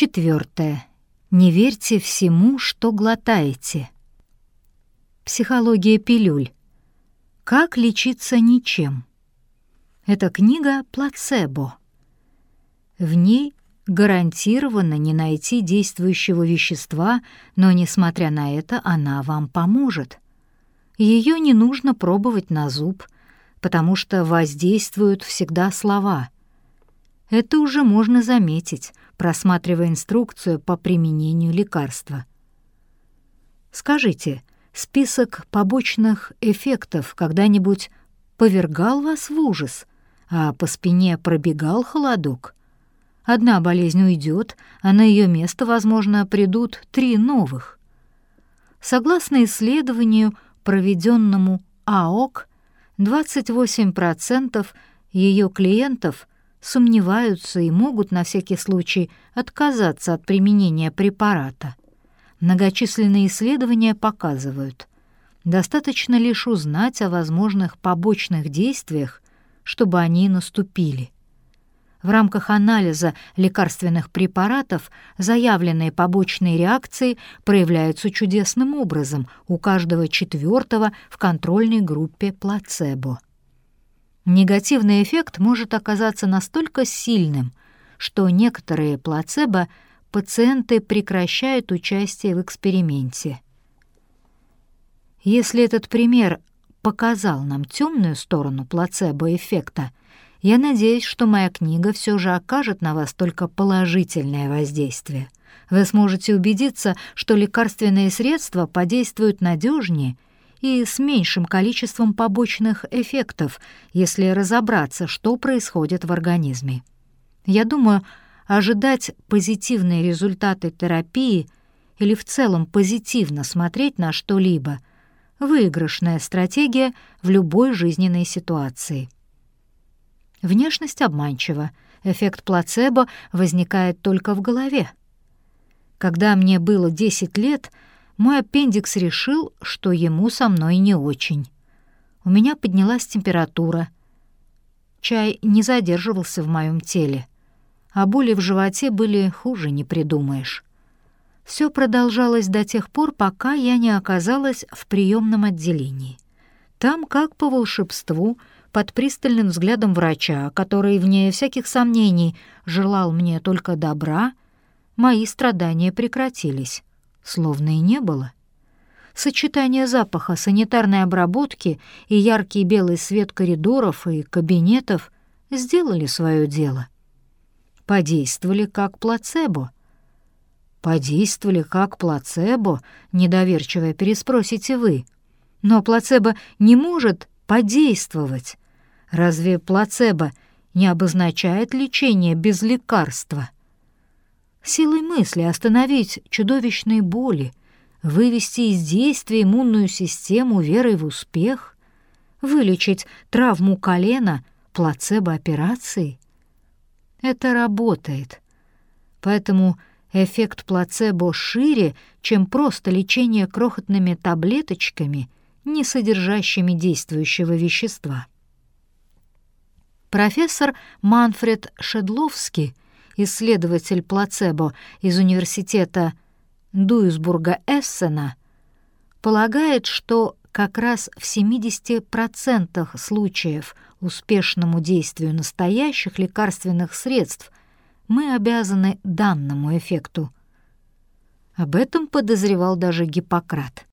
Четвертое. Не верьте всему, что глотаете. Психология пилюль. Как лечиться ничем. Эта книга «Плацебо». В ней гарантированно не найти действующего вещества, но, несмотря на это, она вам поможет. Ее не нужно пробовать на зуб, потому что воздействуют всегда слова. Это уже можно заметить, просматривая инструкцию по применению лекарства. Скажите, список побочных эффектов когда-нибудь повергал вас в ужас, а по спине пробегал холодок? Одна болезнь уйдет, а на ее место, возможно, придут три новых. Согласно исследованию, проведенному АОК, 28% ее клиентов сомневаются и могут на всякий случай отказаться от применения препарата. Многочисленные исследования показывают, достаточно лишь узнать о возможных побочных действиях, чтобы они наступили. В рамках анализа лекарственных препаратов заявленные побочные реакции проявляются чудесным образом у каждого четвертого в контрольной группе плацебо. Негативный эффект может оказаться настолько сильным, что некоторые плацебо пациенты прекращают участие в эксперименте. Если этот пример показал нам темную сторону плацебо-эффекта, я надеюсь, что моя книга все же окажет на вас только положительное воздействие. Вы сможете убедиться, что лекарственные средства подействуют надежнее и с меньшим количеством побочных эффектов, если разобраться, что происходит в организме. Я думаю, ожидать позитивные результаты терапии или в целом позитивно смотреть на что-либо — выигрышная стратегия в любой жизненной ситуации. Внешность обманчива, эффект плацебо возникает только в голове. Когда мне было 10 лет, мой аппендикс решил, что ему со мной не очень. У меня поднялась температура. Чай не задерживался в моем теле, а боли в животе были хуже не придумаешь. Все продолжалось до тех пор, пока я не оказалась в приемном отделении. Там, как по волшебству, под пристальным взглядом врача, который, вне всяких сомнений, желал мне только добра, мои страдания прекратились, словно и не было. Сочетание запаха санитарной обработки и яркий белый свет коридоров и кабинетов сделали свое дело. Подействовали как плацебо. Подействовали как плацебо, недоверчиво переспросите вы. Но плацебо не может подействовать. Разве плацебо не обозначает лечение без лекарства? Силой мысли остановить чудовищные боли, вывести из действия иммунную систему верой в успех, вылечить травму колена плацебо-операцией. Это работает. Поэтому эффект плацебо шире, чем просто лечение крохотными таблеточками, не содержащими действующего вещества. Профессор Манфред Шедловский, исследователь плацебо из университета Дуисбурга-Эссена, полагает, что как раз в 70% случаев успешному действию настоящих лекарственных средств мы обязаны данному эффекту. Об этом подозревал даже Гиппократ.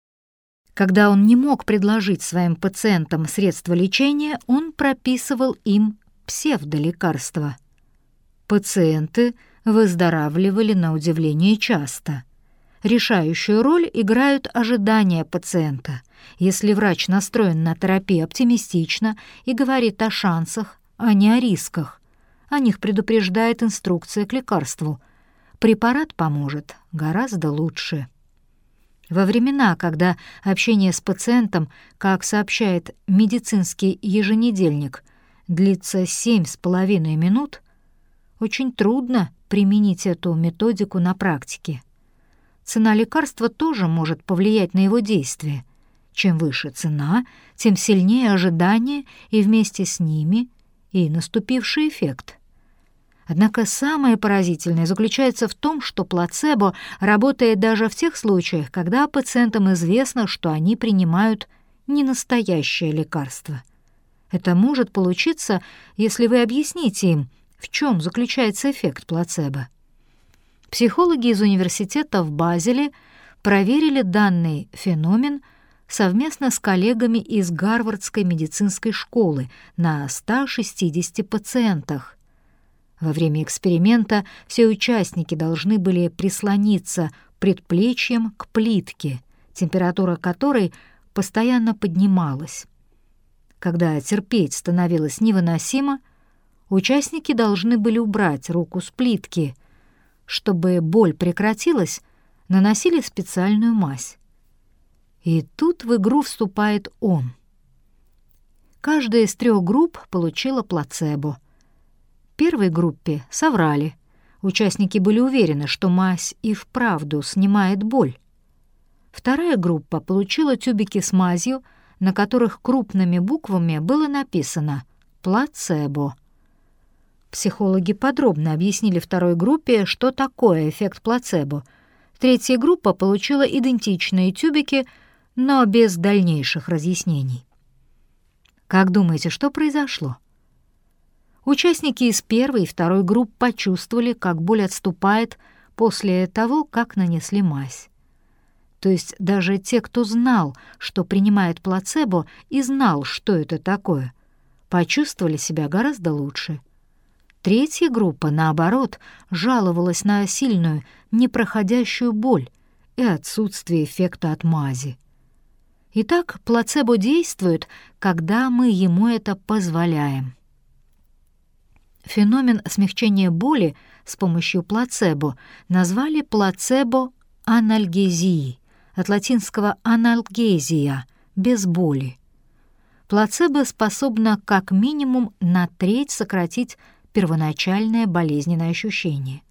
Когда он не мог предложить своим пациентам средства лечения, он прописывал им псевдолекарства. Пациенты выздоравливали на удивление часто. Решающую роль играют ожидания пациента. Если врач настроен на терапию оптимистично и говорит о шансах, а не о рисках, о них предупреждает инструкция к лекарству. Препарат поможет гораздо лучше. Во времена, когда общение с пациентом, как сообщает медицинский еженедельник, длится семь с половиной минут, очень трудно применить эту методику на практике. Цена лекарства тоже может повлиять на его действие. Чем выше цена, тем сильнее ожидания и вместе с ними и наступивший эффект. Однако самое поразительное заключается в том, что плацебо работает даже в тех случаях, когда пациентам известно, что они принимают ненастоящее лекарство. Это может получиться, если вы объясните им, в чем заключается эффект плацебо. Психологи из университета в Базеле проверили данный феномен совместно с коллегами из Гарвардской медицинской школы на 160 пациентах. Во время эксперимента все участники должны были прислониться предплечьем к плитке, температура которой постоянно поднималась. Когда терпеть становилось невыносимо, участники должны были убрать руку с плитки. Чтобы боль прекратилась, наносили специальную мазь. И тут в игру вступает он. Каждая из трех групп получила плацебо. Первой группе соврали. Участники были уверены, что мазь и вправду снимает боль. Вторая группа получила тюбики с мазью, на которых крупными буквами было написано «плацебо». Психологи подробно объяснили второй группе, что такое эффект плацебо. Третья группа получила идентичные тюбики, но без дальнейших разъяснений. Как думаете, что произошло? Участники из первой и второй групп почувствовали, как боль отступает после того, как нанесли мазь. То есть даже те, кто знал, что принимает плацебо и знал, что это такое, почувствовали себя гораздо лучше. Третья группа, наоборот, жаловалась на сильную, непроходящую боль и отсутствие эффекта от мази. Итак, плацебо действует, когда мы ему это позволяем. Феномен смягчения боли с помощью плацебо назвали плацебо-анальгезией, от латинского «анальгезия» — без боли. Плацебо способно как минимум на треть сократить первоначальное болезненное ощущение.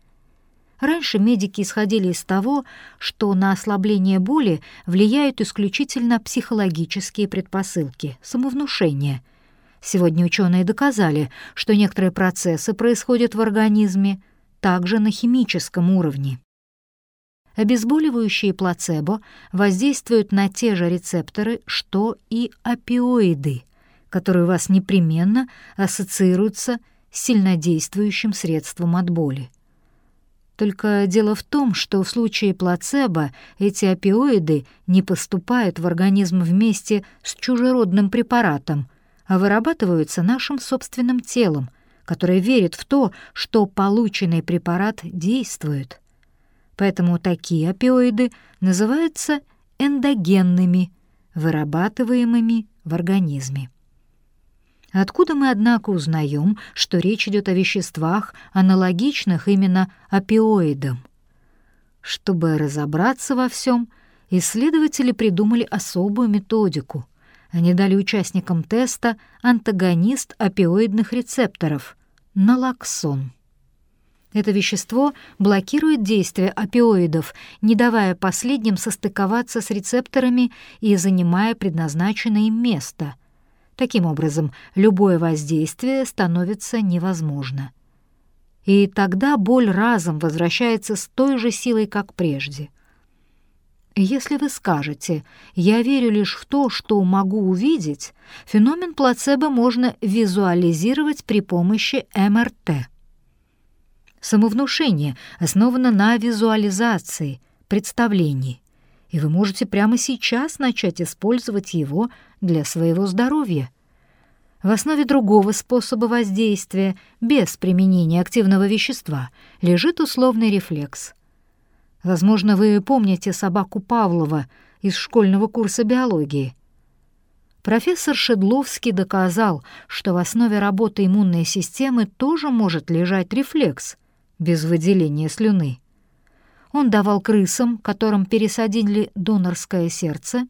Раньше медики исходили из того, что на ослабление боли влияют исключительно психологические предпосылки, самовнушение. Сегодня ученые доказали, что некоторые процессы происходят в организме также на химическом уровне. Обезболивающие плацебо воздействуют на те же рецепторы, что и опиоиды, которые у вас непременно ассоциируются с сильнодействующим средством от боли. Только дело в том, что в случае плацебо эти опиоиды не поступают в организм вместе с чужеродным препаратом, а вырабатываются нашим собственным телом, которое верит в то, что полученный препарат действует поэтому такие опиоиды называются эндогенными, вырабатываемыми в организме. Откуда мы, однако, узнаем, что речь идет о веществах, аналогичных именно опиоидам? Чтобы разобраться во всем, исследователи придумали особую методику. Они дали участникам теста антагонист опиоидных рецепторов — налоксон. Это вещество блокирует действие опиоидов, не давая последним состыковаться с рецепторами и занимая предназначенное им место. Таким образом, любое воздействие становится невозможно. И тогда боль разом возвращается с той же силой, как прежде. Если вы скажете «я верю лишь в то, что могу увидеть», феномен плацебо можно визуализировать при помощи МРТ. Самовнушение основано на визуализации, представлении, и вы можете прямо сейчас начать использовать его для своего здоровья. В основе другого способа воздействия, без применения активного вещества, лежит условный рефлекс. Возможно, вы помните собаку Павлова из школьного курса биологии. Профессор Шедловский доказал, что в основе работы иммунной системы тоже может лежать рефлекс — без выделения слюны. Он давал крысам, которым пересадили донорское сердце,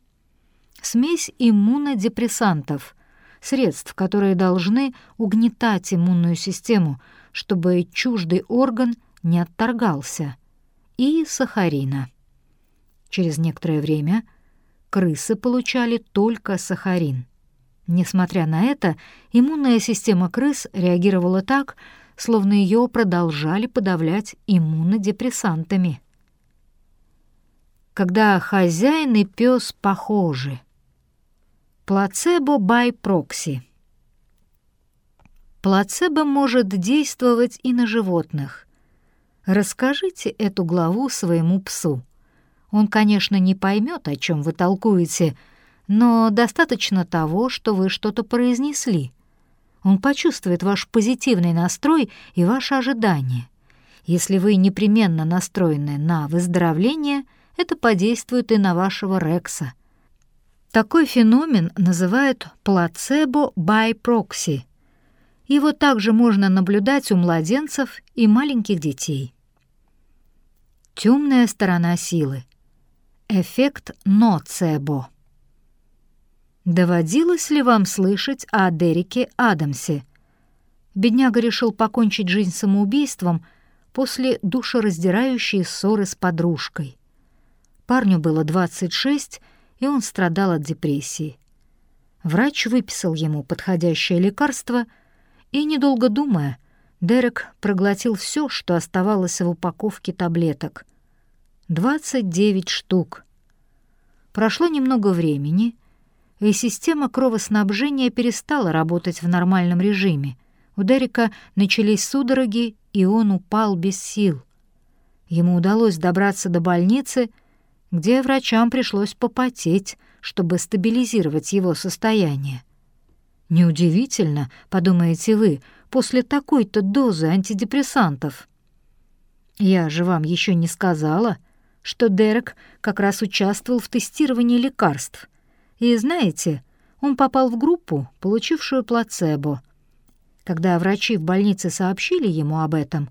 смесь иммунодепрессантов, средств, которые должны угнетать иммунную систему, чтобы чуждый орган не отторгался, и сахарина. Через некоторое время крысы получали только сахарин. Несмотря на это, иммунная система крыс реагировала так, словно ее продолжали подавлять иммунодепрессантами. Когда хозяин и пес похожи. Плацебо бай прокси. Плацебо может действовать и на животных. Расскажите эту главу своему псу. Он, конечно, не поймет, о чем вы толкуете, но достаточно того, что вы что-то произнесли. Он почувствует ваш позитивный настрой и ваши ожидания. Если вы непременно настроены на выздоровление, это подействует и на вашего Рекса. Такой феномен называют плацебо by proxy. Его также можно наблюдать у младенцев и маленьких детей. Темная сторона силы. Эффект ноцебо. Доводилось ли вам слышать о Дереке Адамсе? Бедняга решил покончить жизнь самоубийством после душераздирающей ссоры с подружкой. Парню было 26, и он страдал от депрессии. Врач выписал ему подходящее лекарство, и, недолго думая, Дерек проглотил все, что оставалось в упаковке таблеток. 29 штук. Прошло немного времени — и система кровоснабжения перестала работать в нормальном режиме. У Дерека начались судороги, и он упал без сил. Ему удалось добраться до больницы, где врачам пришлось попотеть, чтобы стабилизировать его состояние. Неудивительно, подумаете вы, после такой-то дозы антидепрессантов. Я же вам еще не сказала, что Дерек как раз участвовал в тестировании лекарств — и знаете, он попал в группу, получившую плацебо. Когда врачи в больнице сообщили ему об этом,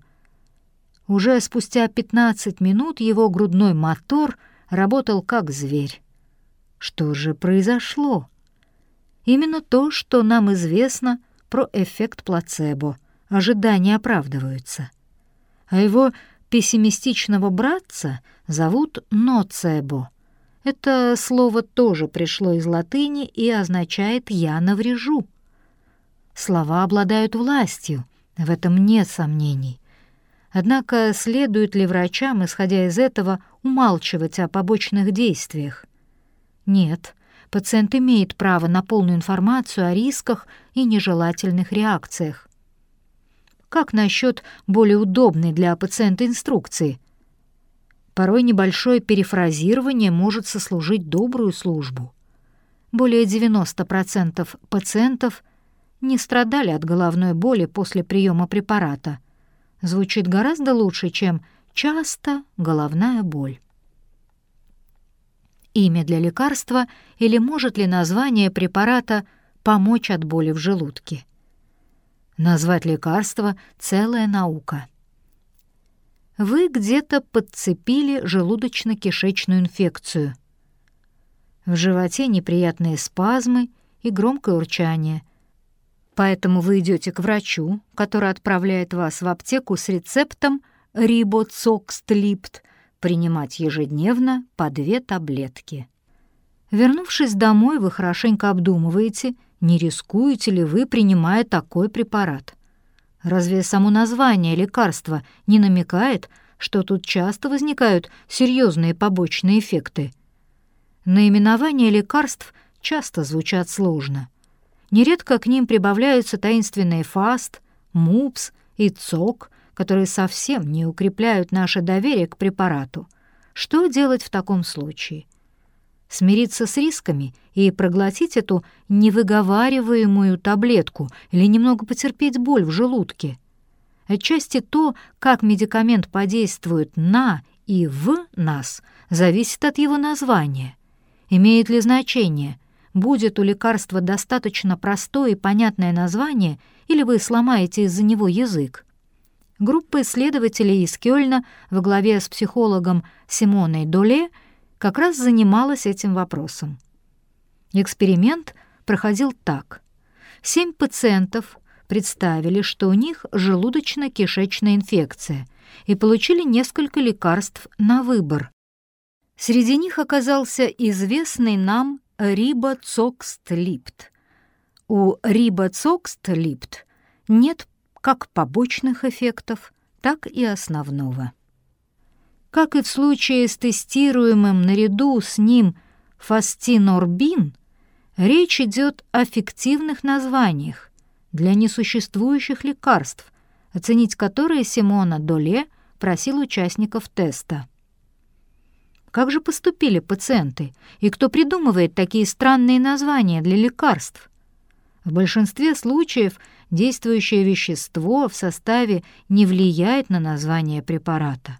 уже спустя 15 минут его грудной мотор работал как зверь. Что же произошло? Именно то, что нам известно про эффект плацебо. Ожидания оправдываются. А его пессимистичного братца зовут ноцебо — это слово тоже пришло из латыни и означает «я наврежу». Слова обладают властью, в этом нет сомнений. Однако следует ли врачам, исходя из этого, умалчивать о побочных действиях? Нет, пациент имеет право на полную информацию о рисках и нежелательных реакциях. Как насчет более удобной для пациента инструкции? Порой небольшое перефразирование может сослужить добрую службу. Более 90% пациентов не страдали от головной боли после приема препарата. Звучит гораздо лучше, чем «часто головная боль». Имя для лекарства или может ли название препарата помочь от боли в желудке? Назвать лекарство — целая наука — вы где-то подцепили желудочно-кишечную инфекцию. В животе неприятные спазмы и громкое урчание. Поэтому вы идете к врачу, который отправляет вас в аптеку с рецептом рибоцокстлипт принимать ежедневно по две таблетки. Вернувшись домой, вы хорошенько обдумываете, не рискуете ли вы, принимая такой препарат. Разве само название лекарства не намекает, что тут часто возникают серьезные побочные эффекты? Наименования лекарств часто звучат сложно. Нередко к ним прибавляются таинственные фаст, мупс и цок, которые совсем не укрепляют наше доверие к препарату. Что делать в таком случае? смириться с рисками и проглотить эту невыговариваемую таблетку или немного потерпеть боль в желудке. Отчасти то, как медикамент подействует на и в нас, зависит от его названия. Имеет ли значение, будет у лекарства достаточно простое и понятное название, или вы сломаете из-за него язык? Группа исследователей из Кёльна во главе с психологом Симоной Доле – как раз занималась этим вопросом. Эксперимент проходил так. Семь пациентов представили, что у них желудочно-кишечная инфекция, и получили несколько лекарств на выбор. Среди них оказался известный нам рибоцокстлипт. У рибоцокстлипт нет как побочных эффектов, так и основного. Как и в случае с тестируемым наряду с ним фастинорбин, речь идет о фиктивных названиях для несуществующих лекарств, оценить которые Симона Доле просил участников теста. Как же поступили пациенты, и кто придумывает такие странные названия для лекарств? В большинстве случаев действующее вещество в составе не влияет на название препарата.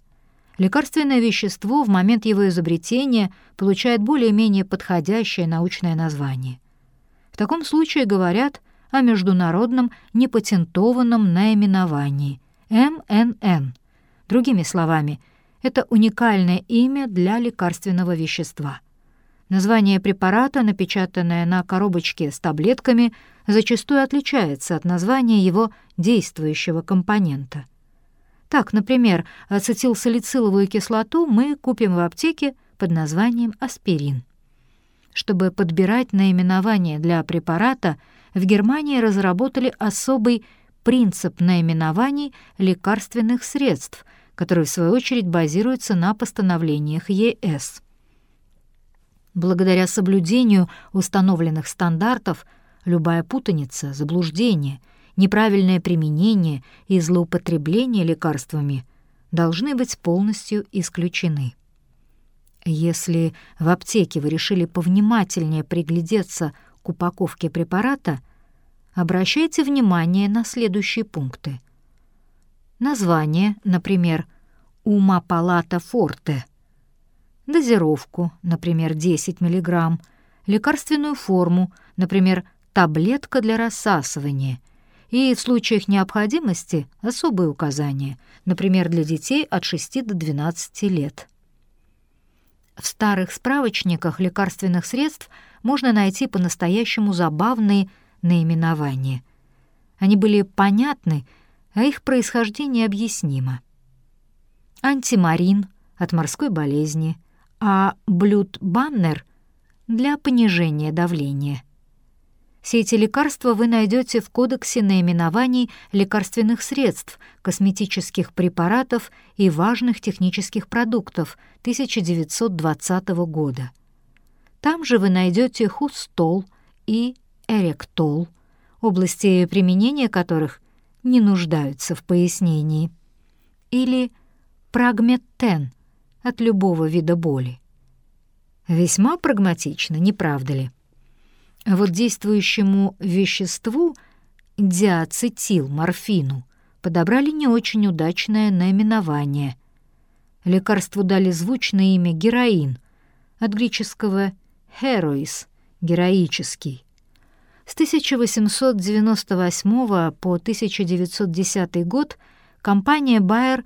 Лекарственное вещество в момент его изобретения получает более-менее подходящее научное название. В таком случае говорят о международном непатентованном наименовании МНН. Другими словами, это уникальное имя для лекарственного вещества. Название препарата, напечатанное на коробочке с таблетками, зачастую отличается от названия его действующего компонента — так, например, ацетилсалициловую кислоту мы купим в аптеке под названием аспирин. Чтобы подбирать наименование для препарата, в Германии разработали особый принцип наименований лекарственных средств, который в свою очередь базируется на постановлениях ЕС. Благодаря соблюдению установленных стандартов любая путаница, заблуждение — неправильное применение и злоупотребление лекарствами должны быть полностью исключены. Если в аптеке вы решили повнимательнее приглядеться к упаковке препарата, обращайте внимание на следующие пункты. Название, например, «Ума палата форте», дозировку, например, 10 мг, лекарственную форму, например, таблетка для рассасывания – и в случаях необходимости особые указания, например, для детей от 6 до 12 лет. В старых справочниках лекарственных средств можно найти по-настоящему забавные наименования. Они были понятны, а их происхождение объяснимо. Антимарин от морской болезни, а блюд-баннер для понижения давления. Все эти лекарства вы найдете в Кодексе наименований лекарственных средств, косметических препаратов и важных технических продуктов 1920 года. Там же вы найдете хустол и эректол, области применения которых не нуждаются в пояснении, или прагметтен от любого вида боли. Весьма прагматично, не правда ли? Вот действующему веществу диацетилморфину подобрали не очень удачное наименование. Лекарству дали звучное имя героин, от греческого «herois» — «героический». С 1898 по 1910 год компания Bayer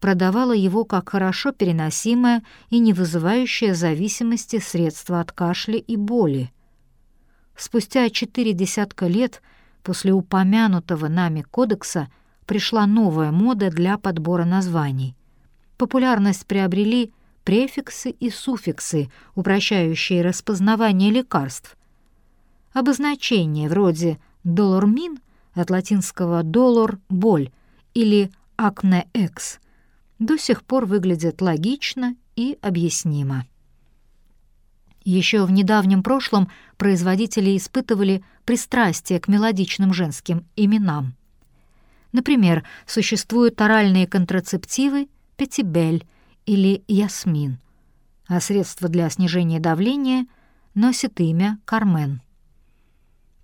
продавала его как хорошо переносимое и не вызывающее зависимости средство от кашля и боли. Спустя четыре десятка лет после упомянутого нами кодекса пришла новая мода для подбора названий. Популярность приобрели префиксы и суффиксы, упрощающие распознавание лекарств. Обозначения вроде «долормин» от латинского «долор» — «боль» или «акне-экс» до сих пор выглядят логично и объяснимо. Еще в недавнем прошлом производители испытывали пристрастие к мелодичным женским именам. Например, существуют оральные контрацептивы Петибель или Ясмин, а средства для снижения давления носят имя Кармен.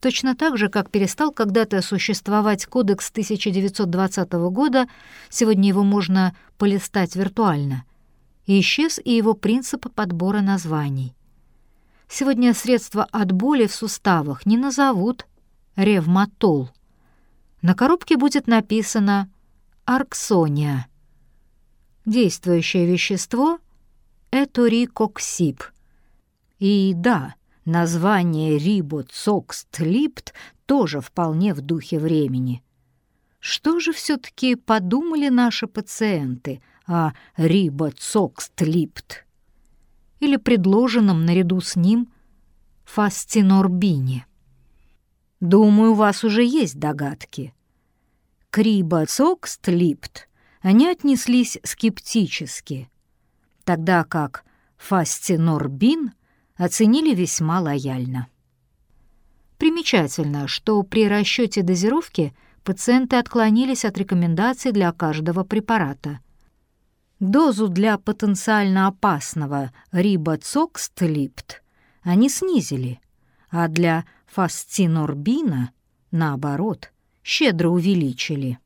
Точно так же, как перестал когда-то существовать кодекс 1920 года, сегодня его можно полистать виртуально, и исчез и его принцип подбора названий — Сегодня средства от боли в суставах не назовут ревматол. На коробке будет написано арксония. Действующее вещество — эторикоксип. И да, название рибоцокстлипт тоже вполне в духе времени. Что же все-таки подумали наши пациенты о рибоцокстлипт? или предложенном наряду с ним фастинорбине. Думаю, у вас уже есть догадки. к рибоцокстлипт они отнеслись скептически, тогда как фастинорбин оценили весьма лояльно. Примечательно, что при расчете дозировки пациенты отклонились от рекомендаций для каждого препарата. Дозу для потенциально опасного рибоцокстлипт они снизили, а для фастинорбина, наоборот, щедро увеличили.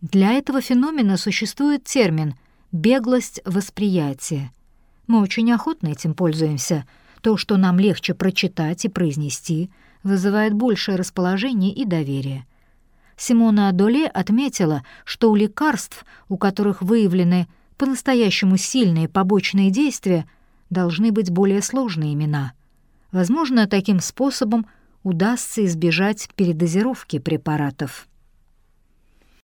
Для этого феномена существует термин «беглость восприятия». Мы очень охотно этим пользуемся. То, что нам легче прочитать и произнести, вызывает большее расположение и доверие. Симона Адоле отметила, что у лекарств, у которых выявлены по-настоящему сильные побочные действия, должны быть более сложные имена. Возможно, таким способом удастся избежать передозировки препаратов.